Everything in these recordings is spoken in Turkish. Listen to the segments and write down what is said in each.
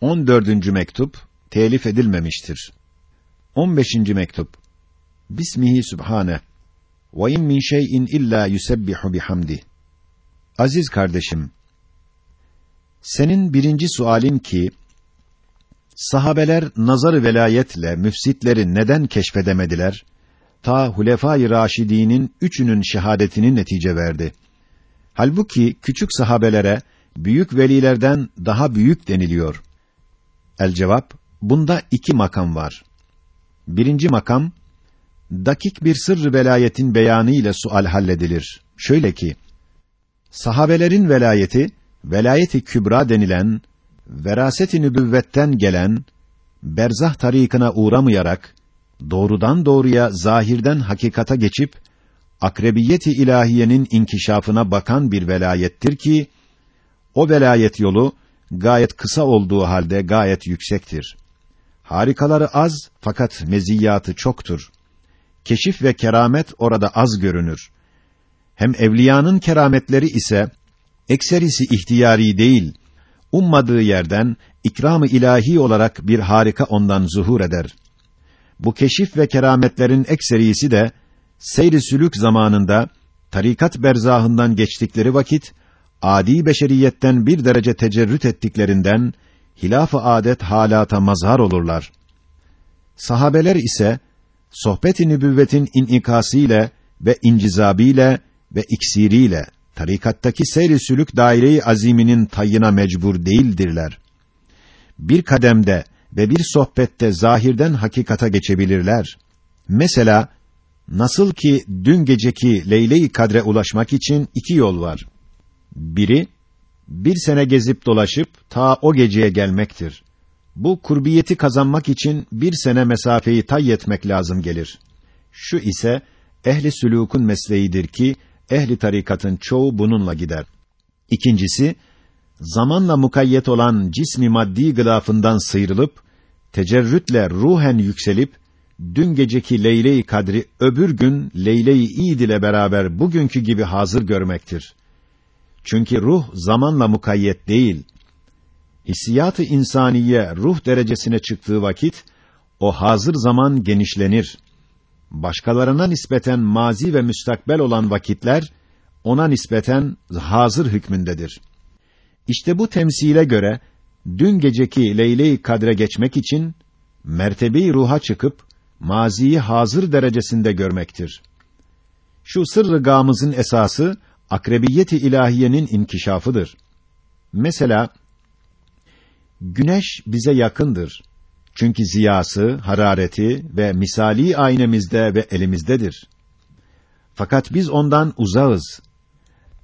14. mektup telif edilmemiştir. 15. mektup Bismihi Sübhane ve in min şey'in illa yusebbihu bihamdi. Aziz kardeşim, senin birinci sualin ki, sahabeler nazarı velayetle müfsitleri neden keşfedemediler? Ta Hulefâ-i Raşidî'nin üçünün şehadetini netice verdi. Halbuki küçük sahabelere büyük velilerden daha büyük deniliyor. El cevap, bunda iki makam var. Birinci makam, dakik bir sırrı velayetin beyanı ile sual halledilir. Şöyle ki, sahabelerin velayeti, velayeti kübra denilen, veraseti nübüvvetten gelen, berzah tarikına uğramayarak, doğrudan doğruya zahirden hakikata geçip, akrebiyeti ilahiyenin inkişafına bakan bir velayettir ki, o velayet yolu, gayet kısa olduğu halde gayet yüksektir. Harikaları az fakat meziyatı çoktur. Keşif ve keramet orada az görünür. Hem evliyanın kerametleri ise ekserisi ihtiyari değil, ummadığı yerden ikram-ı ilahi olarak bir harika ondan zuhur eder. Bu keşif ve kerametlerin ekserisi de seyri sülük zamanında tarikat berzahından geçtikleri vakit adi beşeriyetten bir derece tecerrüt ettiklerinden hilaf-ı adet halata mazhar olurlar. Sahabeler ise sohbet-i nübüvvetin inikasıyla ve incizabiyle ve iksiriyle tarikattaki seyri sülük daire-i aziminin tayyına mecbur değildirler. Bir kademde ve bir sohbette zahirden hakikata geçebilirler. Mesela nasıl ki dün geceki Leyle-i Kadre ulaşmak için iki yol var. Biri bir sene gezip dolaşıp ta o geceye gelmektir. Bu kurbiyeti kazanmak için bir sene mesafeyi tay etmek lazım gelir. Şu ise ehli sülûkun mesleğidir ki ehli tarikatın çoğu bununla gider. İkincisi zamanla mukayyet olan cismi maddi gılafından sıyrılıp tecerrütle ruhen yükselip dün geceki Leyle-i Kadri öbür gün Leyle-i İd ile beraber bugünkü gibi hazır görmektir. Çünkü ruh zamanla mukayyet değil. Hissiyatı insaniye ruh derecesine çıktığı vakit o hazır zaman genişlenir. Başkalarına nispeten mazi ve müstakbel olan vakitler ona nispeten hazır hükmündedir. İşte bu temsile göre dün geceki Leyle-i Kadre geçmek için mertebeyi ruha çıkıp maziyi hazır derecesinde görmektir. Şu sırrı gamızın esası akrebiyeti ilahiyenin inkişafıdır. Mesela güneş bize yakındır. Çünkü ziyası, harareti ve misali aynemizde ve elimizdedir. Fakat biz ondan uzağız.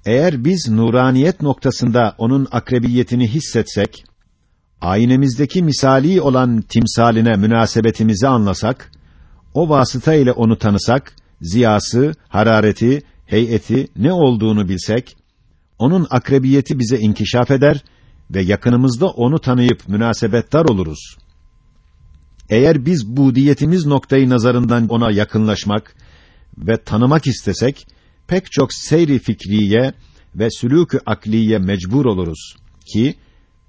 Eğer biz nuraniyet noktasında onun akrebiyetini hissetsek, aynemizdeki misali olan timsaline münasebetimizi anlasak, o vasıta ile onu tanısak, ziyası, harareti heyeti ne olduğunu bilsek, onun akrebiyeti bize inkişaf eder ve yakınımızda onu tanıyıp münasebettar oluruz. Eğer biz bu diyetimiz noktayı nazarından ona yakınlaşmak ve tanımak istesek, pek çok seyri fikriye ve sülûk-ü akliye mecbur oluruz ki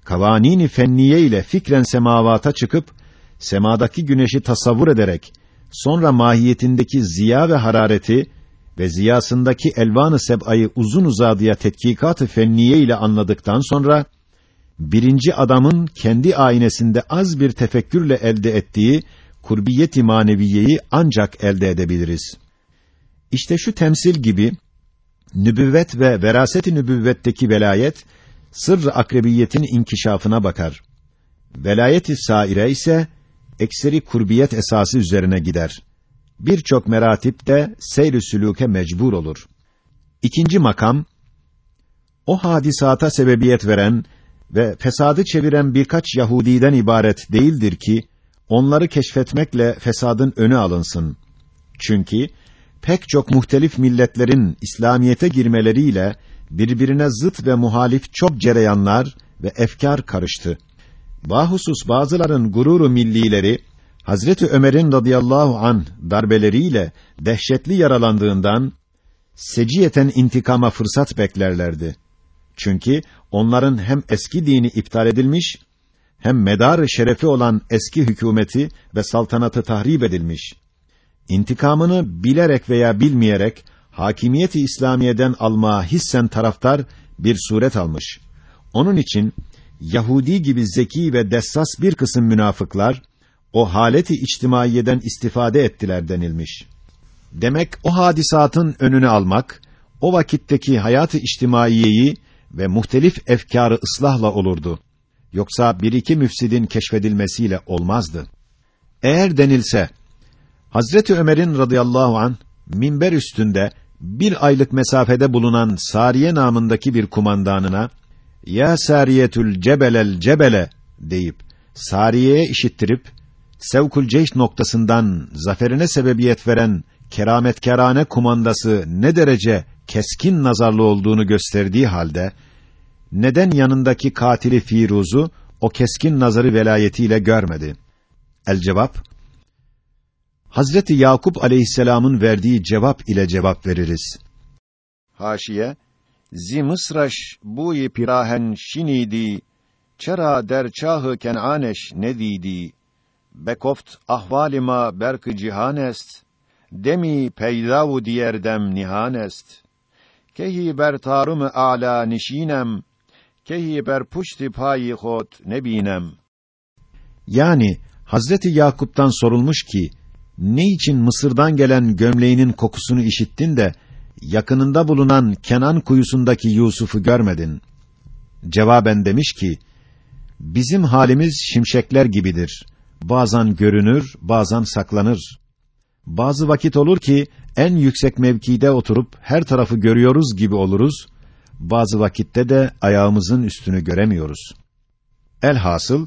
kavanini fenniye ile fikren semavata çıkıp semadaki güneşi tasavvur ederek sonra mahiyetindeki ziya ve harareti ve ziyasındaki elvan-ı seb'ayı uzun uzadıya tetkikat-ı fenniye ile anladıktan sonra birinci adamın kendi aynesinde az bir tefekkürle elde ettiği kurbiyet-i maneviyeyi ancak elde edebiliriz. İşte şu temsil gibi nübüvvet ve veraset-i nübüvvetteki velayet sırr akrebiyetin inkişafına bakar. Velayet-i saire ise ekseri kurbiyet esası üzerine gider birçok meratip de seyr-i sülûke mecbur olur. İkinci makam, o hadisata sebebiyet veren ve fesadı çeviren birkaç Yahudiden ibaret değildir ki, onları keşfetmekle fesadın önü alınsın. Çünkü, pek çok muhtelif milletlerin İslamiyete girmeleriyle, birbirine zıt ve muhalif çok cereyanlar ve efkar karıştı. Bahusus bazıların gururu millileri, Hazreti Ömer'in radıyallahu an darbeleriyle dehşetli yaralandığından seciyeten intikama fırsat beklerlerdi. Çünkü onların hem eski dini iptal edilmiş hem medar şerefi olan eski hükümeti ve saltanatı tahrip edilmiş. İntikamını bilerek veya bilmeyerek hakimiyeti İslamiye'den almaya hissen taraftar bir suret almış. Onun için Yahudi gibi zeki ve dessas bir kısım münafıklar o haleti içtimaiyeden istifade ettiler denilmiş. Demek o hadisatın önünü almak o vakitteki hayatı içtimaiyeyi ve muhtelif efkarı ıslahla olurdu. Yoksa bir iki müfsidin keşfedilmesiyle olmazdı. Eğer denilse Hazreti Ömer'in radıyallahu an minber üstünde bir aylık mesafede bulunan Sariye namındaki bir kumandanına ya Sariyetül Cebelel Cebele deyip Sariye'ye işittirip Sevkul Ceyş noktasından zaferine sebebiyet veren kerametkerane kumandası ne derece keskin nazarlı olduğunu gösterdiği halde neden yanındaki katili Firuz'u o keskin nazarı velayetiyle görmedi? El cevap Hazreti Yakup aleyhisselamın verdiği cevap ile cevap veririz. Haşiye Zi Mısraş bu pirahen şinidi çera der çahı kenaneş ne didi bekoft ahvalima berk cihanest demi peydavu diyerdem nihanest kehi ber tarım ala nişinem kehi ber puşti payi hot nebinem yani Hazreti Yakup'tan sorulmuş ki ne için Mısır'dan gelen gömleğinin kokusunu işittin de yakınında bulunan Kenan kuyusundaki Yusuf'u görmedin? Cevaben demiş ki, bizim halimiz şimşekler gibidir. Bazen görünür, bazen saklanır. Bazı vakit olur ki, en yüksek mevkide oturup her tarafı görüyoruz gibi oluruz. Bazı vakitte de ayağımızın üstünü göremiyoruz. Elhasıl,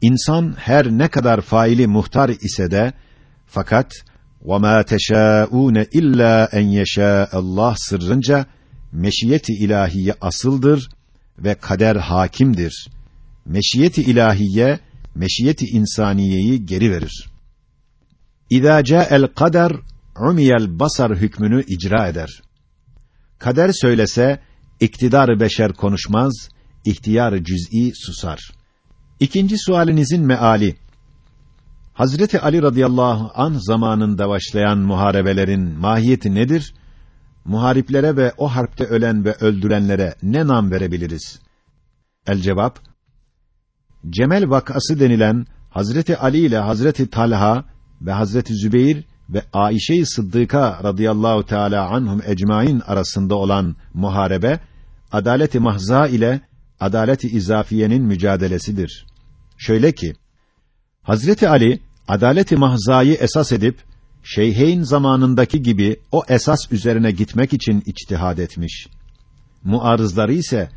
insan her ne kadar faili muhtar ise de, fakat وَمَا تَشَاءُونَ illa en يَشَاءَ Allah sırrınca meşiyeti ilahiye asıldır ve kader hakimdir. Meşiyeti ilahiye meşiyeti insaniyeyi geri verir. İza el kader umiyel basar hükmünü icra eder. Kader söylese iktidar beşer konuşmaz, ihtiyar cüz'i susar. İkinci sualinizin meali Hazreti Ali radıyallahu an zamanında başlayan muharebelerin mahiyeti nedir? Muhariplere ve o harpte ölen ve öldürenlere ne nam verebiliriz? El cevap Cemel vakası denilen Hazreti Ali ile Hazreti Talha ve Hazreti Zübeyir ve Ayşe-i Sıddıka radıyallahu teala anhum ecmaîn arasında olan muharebe adaleti mahza ile adaleti izafiyenin mücadelesidir. Şöyle ki Hazreti Ali adaleti mahzayı esas edip Şeyheyn zamanındaki gibi o esas üzerine gitmek için içtihad etmiş. Muarızları ise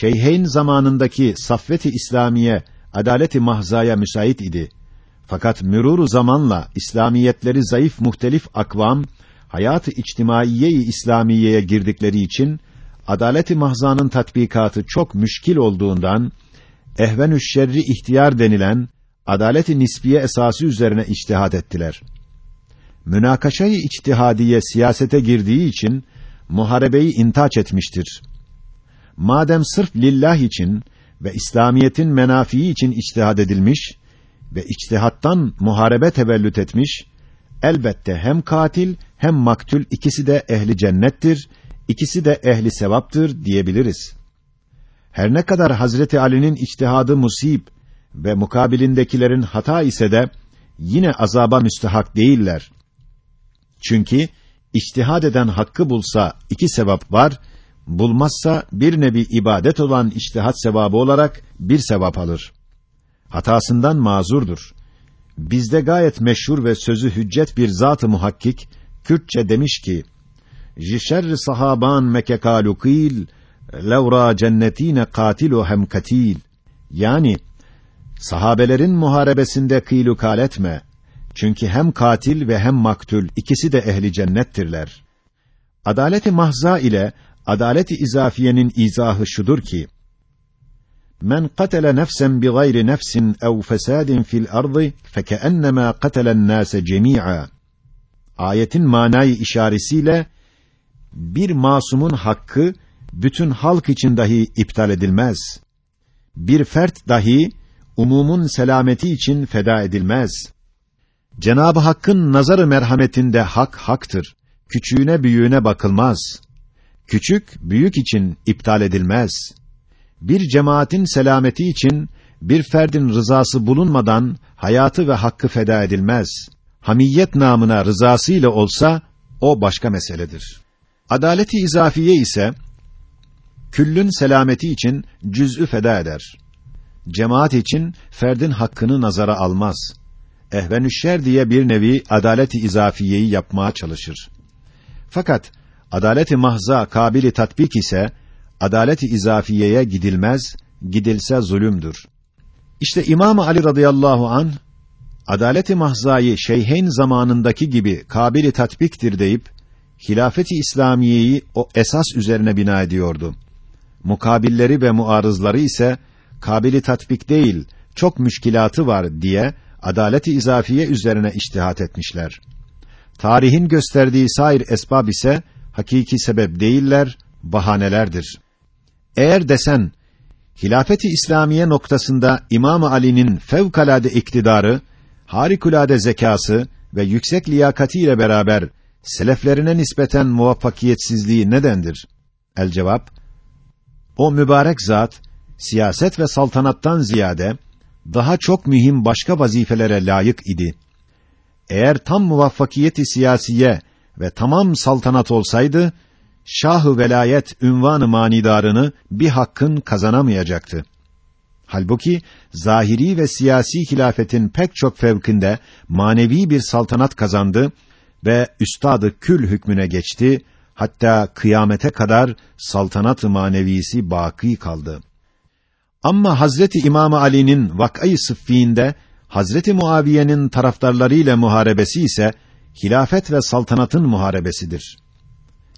Şeyheyn zamanındaki saffeti İslamiye adaleti mahzaya müsait idi. Fakat müruru zamanla İslamiyetleri zayıf muhtelif akvam hayatı içtimaiye-i İslamiyeye girdikleri için adaleti mahzanın tatbikatı çok müşkil olduğundan ehvenüş şerri ihtiyar denilen adaleti nisbiye esası üzerine içtihat ettiler. Münakaşayı içtihadiye siyasete girdiği için muharebeyi intaç etmiştir. Madem sırf lillah için ve İslamiyetin menafii için içtihad edilmiş ve içtihattan muharebe tevellüt etmiş, elbette hem katil hem maktul ikisi de ehli cennettir, ikisi de ehli sevaptır diyebiliriz. Her ne kadar Hazreti Ali'nin içtihadı musib ve mukabilindekilerin hata ise de yine azaba müstehak değiller. Çünkü içtihad eden hakkı bulsa iki sevap var, bulmazsa bir nevi ibadet olan içtihat sevabı olarak bir sevap alır. Hatasından mazurdur. Bizde gayet meşhur ve sözü hüccet bir zat-ı muhakkik Kürtçe demiş ki: "Jişer sahaban mekekalu kil, levra cennetine katilu hem katil." Yani Sahabelerin muharebesinde kıylukal etme. Çünkü hem katil ve hem maktul ikisi de ehli cennettirler. Adaleti mahza ile adaleti izafiyenin izahı şudur ki: Men katale nefsen bi gayri nefsin ev fesadin fil ardı fekeennema katalen nase cemi'a. Ayetin manayı işaretiyle bir masumun hakkı bütün halk için dahi iptal edilmez. Bir fert dahi umumun selameti için feda edilmez. Cenab-ı Hakk'ın nazarı merhametinde hak haktır. Küçüğüne büyüğüne bakılmaz. Küçük büyük için iptal edilmez. Bir cemaatin selameti için bir ferdin rızası bulunmadan hayatı ve hakkı feda edilmez. Hamiyet namına rızası ile olsa o başka meseledir. Adaleti izafiye ise küllün selameti için cüz'ü feda eder. Cemaat için ferdin hakkını nazara almaz. Ehvenüşşer diye bir nevi adaleti izafiyeyi yapmaya çalışır. Fakat adaleti mahza kabili tatbik ise adaleti izafiyeye gidilmez, gidilse zulümdür. İşte İmam Ali radıyallahu an adaleti mahzayı şeyheyn zamanındaki gibi kabili tatbiktir deyip hilafeti İslamiyeyi o esas üzerine bina ediyordu. Mukabilleri ve muarızları ise kabili tatbik değil, çok müşkilatı var diye adaleti izafiye üzerine iştihat etmişler. Tarihin gösterdiği sair esbab ise hakiki sebep değiller, bahanelerdir. Eğer desen hilafeti İslamiye noktasında İmam Ali'nin fevkalade iktidarı, harikulade zekası ve yüksek liyakatiyle beraber seleflerine nispeten muvaffakiyetsizliği nedendir? El cevap: O mübarek zat siyaset ve saltanattan ziyade daha çok mühim başka vazifelere layık idi. Eğer tam muvaffakiyeti siyasiye ve tamam saltanat olsaydı, şahı velayet ünvanı manidarını bir hakkın kazanamayacaktı. Halbuki zahiri ve siyasi hilafetin pek çok fevkinde manevi bir saltanat kazandı ve üstadı kül hükmüne geçti. Hatta kıyamete kadar saltanat-ı manevisi baki kaldı. Ama Hazreti İmam Ali'nin vakayı sıffiinde Hazreti Muaviye'nin taraftarlarıyla muharebesi ise hilafet ve saltanatın muharebesidir.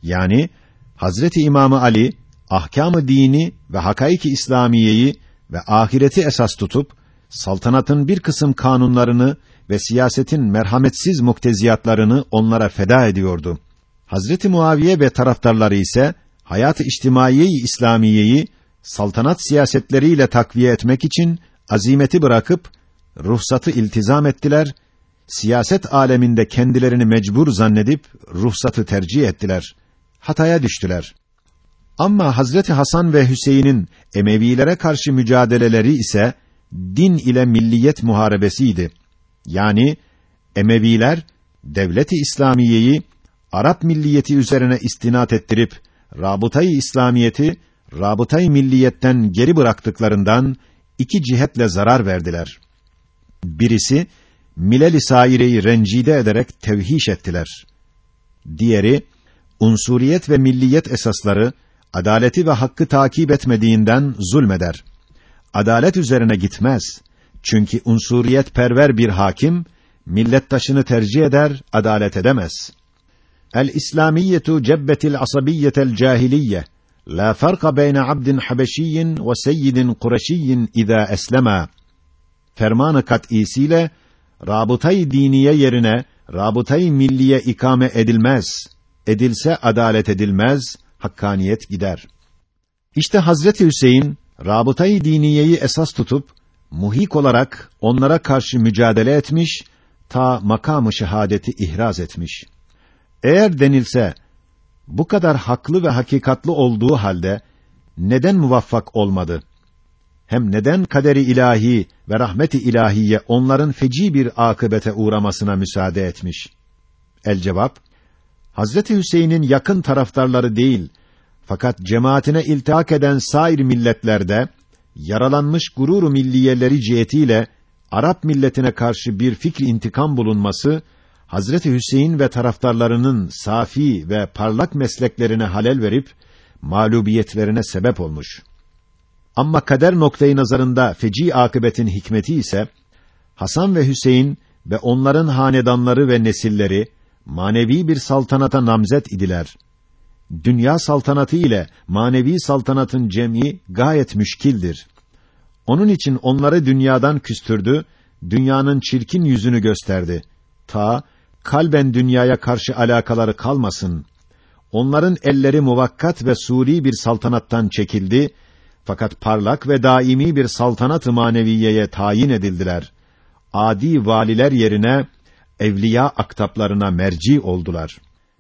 Yani Hazreti İmam Ali ahkamı dini ve hakaiki İslamiyeyi ve ahireti esas tutup saltanatın bir kısım kanunlarını ve siyasetin merhametsiz mukteziyatlarını onlara feda ediyordu. Hazreti Muaviye ve taraftarları ise hayat-ı içtimaiye İslamiyeyi saltanat siyasetleriyle takviye etmek için azimeti bırakıp ruhsatı iltizam ettiler. Siyaset aleminde kendilerini mecbur zannedip ruhsatı tercih ettiler. Hataya düştüler. Ama Hazreti Hasan ve Hüseyin'in Emevilere karşı mücadeleleri ise din ile milliyet muharebesiydi. Yani Emeviler devleti İslamiyeyi Arap milliyeti üzerine istinat ettirip rabıtayı İslamiyeti rabıtayı milliyetten geri bıraktıklarından iki cihetle zarar verdiler. Birisi milel-i saireyi rencide ederek tevhiş ettiler. Diğeri unsuriyet ve milliyet esasları adaleti ve hakkı takip etmediğinden zulmeder. Adalet üzerine gitmez. Çünkü unsuriyet perver bir hakim millettaşını tercih eder, adalet edemez. El İslamiyetu cebbetil asabiyyetel cahiliye. La farka beyne abdin habeşiyyin ve seyyidin kureşiyyin izâ eslema. Fermanı kat'isiyle rabıtayı diniye yerine rabıtayı milliye ikame edilmez. Edilse adalet edilmez, hakkaniyet gider. İşte Hazreti Hüseyin rabıtayı diniyeyi esas tutup muhik olarak onlara karşı mücadele etmiş, ta makamı şehadeti ihraz etmiş. Eğer denilse bu kadar haklı ve hakikatlı olduğu halde neden muvaffak olmadı? Hem neden kaderi ilahi ve rahmeti ilahiye onların feci bir akıbete uğramasına müsaade etmiş? El cevap Hazreti Hüseyin'in yakın taraftarları değil, fakat cemaatine iltihak eden sair milletlerde yaralanmış gururu milliyeleri cihetiyle Arap milletine karşı bir fikri intikam bulunması Hazreti Hüseyin ve taraftarlarının safi ve parlak mesleklerine halel verip mağlubiyetlerine sebep olmuş. Ama kader noktayı nazarında feci akıbetin hikmeti ise Hasan ve Hüseyin ve onların hanedanları ve nesilleri manevi bir saltanata namzet idiler. Dünya saltanatı ile manevi saltanatın cem'i gayet müşkildir. Onun için onları dünyadan küstürdü, dünyanın çirkin yüzünü gösterdi. Ta kalben dünyaya karşı alakaları kalmasın. Onların elleri muvakkat ve suri bir saltanattan çekildi, Fakat parlak ve daimi bir saltanat-ı maneviyeye tayin edildiler. Adi valiler yerine evliya aktaplarına merci oldular.